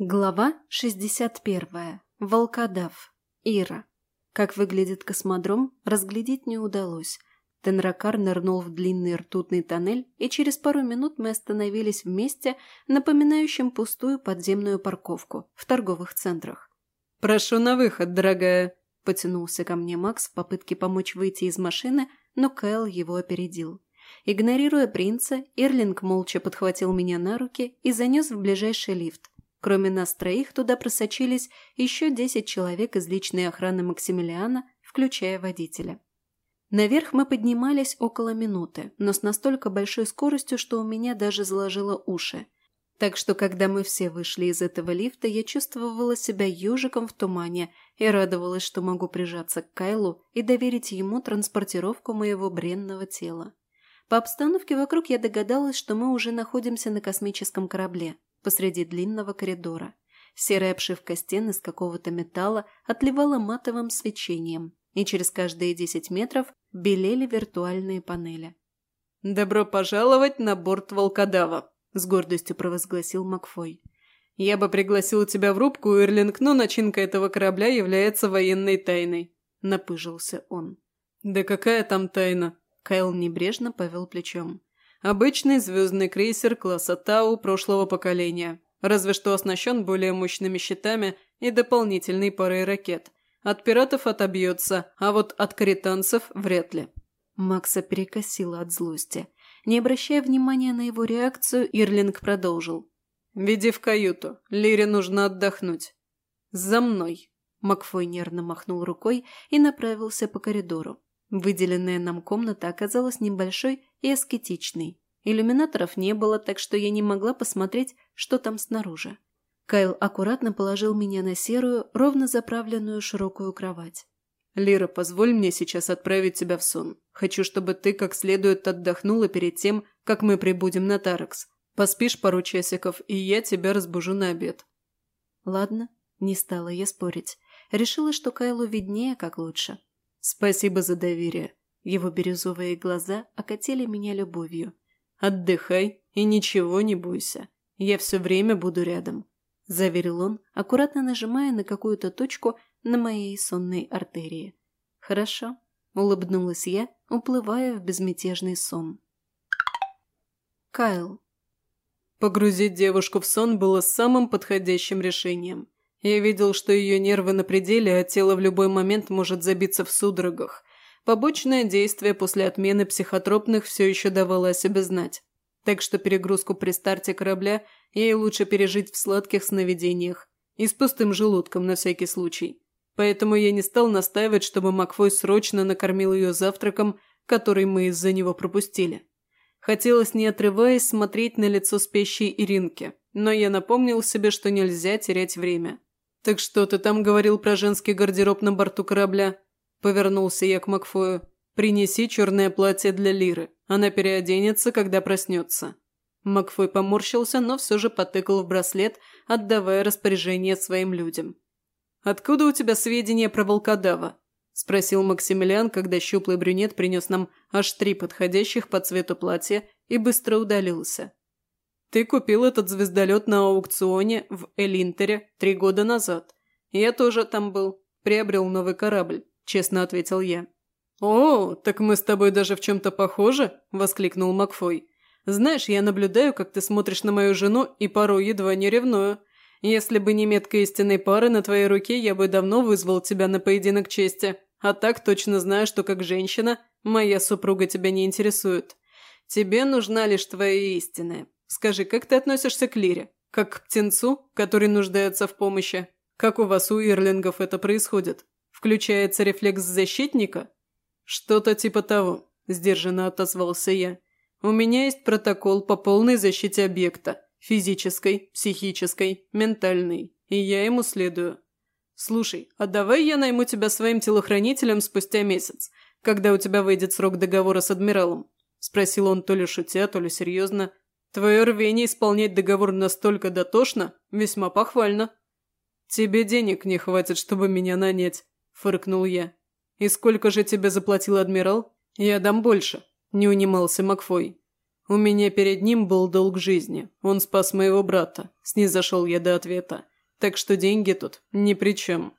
Глава 61. Волкодав. Ира. Как выглядит космодром, разглядеть не удалось. Тенракар нырнул в длинный ртутный тоннель, и через пару минут мы остановились в месте, напоминающем пустую подземную парковку в торговых центрах. «Прошу на выход, дорогая», – потянулся ко мне Макс в попытке помочь выйти из машины, но Кэл его опередил. Игнорируя принца, Ирлинг молча подхватил меня на руки и занес в ближайший лифт – Кроме нас троих, туда просочились еще десять человек из личной охраны Максимилиана, включая водителя. Наверх мы поднимались около минуты, но с настолько большой скоростью, что у меня даже заложило уши. Так что, когда мы все вышли из этого лифта, я чувствовала себя ежиком в тумане и радовалась, что могу прижаться к Кайлу и доверить ему транспортировку моего бренного тела. По обстановке вокруг я догадалась, что мы уже находимся на космическом корабле посреди длинного коридора. Серая обшивка стен из какого-то металла отливала матовым свечением, и через каждые десять метров белели виртуальные панели. «Добро пожаловать на борт волкодава», – с гордостью провозгласил Макфой. «Я бы пригласил тебя в рубку, Ирлинг, но начинка этого корабля является военной тайной», – напыжился он. «Да какая там тайна?» – Кайл небрежно повел плечом. Обычный звездный крейсер класса Тау прошлого поколения, разве что оснащен более мощными щитами и дополнительной парой ракет. От пиратов отобьется, а вот от каританцев вряд ли. Макса перекосило от злости. Не обращая внимания на его реакцию, Ирлинг продолжил. «Веди в каюту. Лире нужно отдохнуть». «За мной!» Макфой нервно махнул рукой и направился по коридору. Выделенная нам комната оказалась небольшой и аскетичной. Иллюминаторов не было, так что я не могла посмотреть, что там снаружи. Кайл аккуратно положил меня на серую, ровно заправленную широкую кровать. «Лира, позволь мне сейчас отправить тебя в сон. Хочу, чтобы ты как следует отдохнула перед тем, как мы прибудем на Таракс. Поспишь пару часиков, и я тебя разбужу на обед». «Ладно», – не стала я спорить. Решила, что Кайлу виднее, как лучше. «Спасибо за доверие». Его бирюзовые глаза окатили меня любовью. «Отдыхай и ничего не бойся. Я все время буду рядом», – заверил он, аккуратно нажимая на какую-то точку на моей сонной артерии. «Хорошо», – улыбнулась я, уплывая в безмятежный сон. Кайл. Погрузить девушку в сон было самым подходящим решением. Я видел, что ее нервы на пределе, а тело в любой момент может забиться в судорогах. Побочное действие после отмены психотропных все еще давало о себе знать. Так что перегрузку при старте корабля ей лучше пережить в сладких сновидениях. И с пустым желудком на всякий случай. Поэтому я не стал настаивать, чтобы Макфой срочно накормил ее завтраком, который мы из-за него пропустили. Хотелось, не отрываясь, смотреть на лицо спящей Иринки, но я напомнил себе, что нельзя терять время. «Так что ты там говорил про женский гардероб на борту корабля?» Повернулся я к Макфою. «Принеси черное платье для Лиры. Она переоденется, когда проснется». Макфой поморщился, но все же потыкал в браслет, отдавая распоряжение своим людям. «Откуда у тебя сведения про волкодава?» – спросил Максимилиан, когда щуплый брюнет принес нам аж три подходящих по цвету платья и быстро удалился. Ты купил этот звездолет на аукционе в Элинтере три года назад. Я тоже там был. Приобрел новый корабль, честно ответил я. «О, так мы с тобой даже в чем-то похожи?» – воскликнул Макфой. «Знаешь, я наблюдаю, как ты смотришь на мою жену и порой едва не ревную. Если бы не метка истинной пары на твоей руке, я бы давно вызвал тебя на поединок чести. А так точно знаю, что как женщина моя супруга тебя не интересует. Тебе нужна лишь твоя истинная. Скажи, как ты относишься к Лире? Как к птенцу, который нуждается в помощи? Как у вас, у Ирлингов, это происходит? Включается рефлекс защитника? Что-то типа того, сдержанно отозвался я. У меня есть протокол по полной защите объекта. Физической, психической, ментальной. И я ему следую. Слушай, а давай я найму тебя своим телохранителем спустя месяц, когда у тебя выйдет срок договора с адмиралом? Спросил он то ли шутя, то ли серьезно, Твое рвение исполнять договор настолько дотошно весьма похвально. Тебе денег не хватит, чтобы меня нанять, фыркнул я. И сколько же тебе заплатил адмирал? Я дам больше, не унимался Макфой. У меня перед ним был долг жизни. Он спас моего брата. Снизошел я до ответа. Так что деньги тут ни при чем.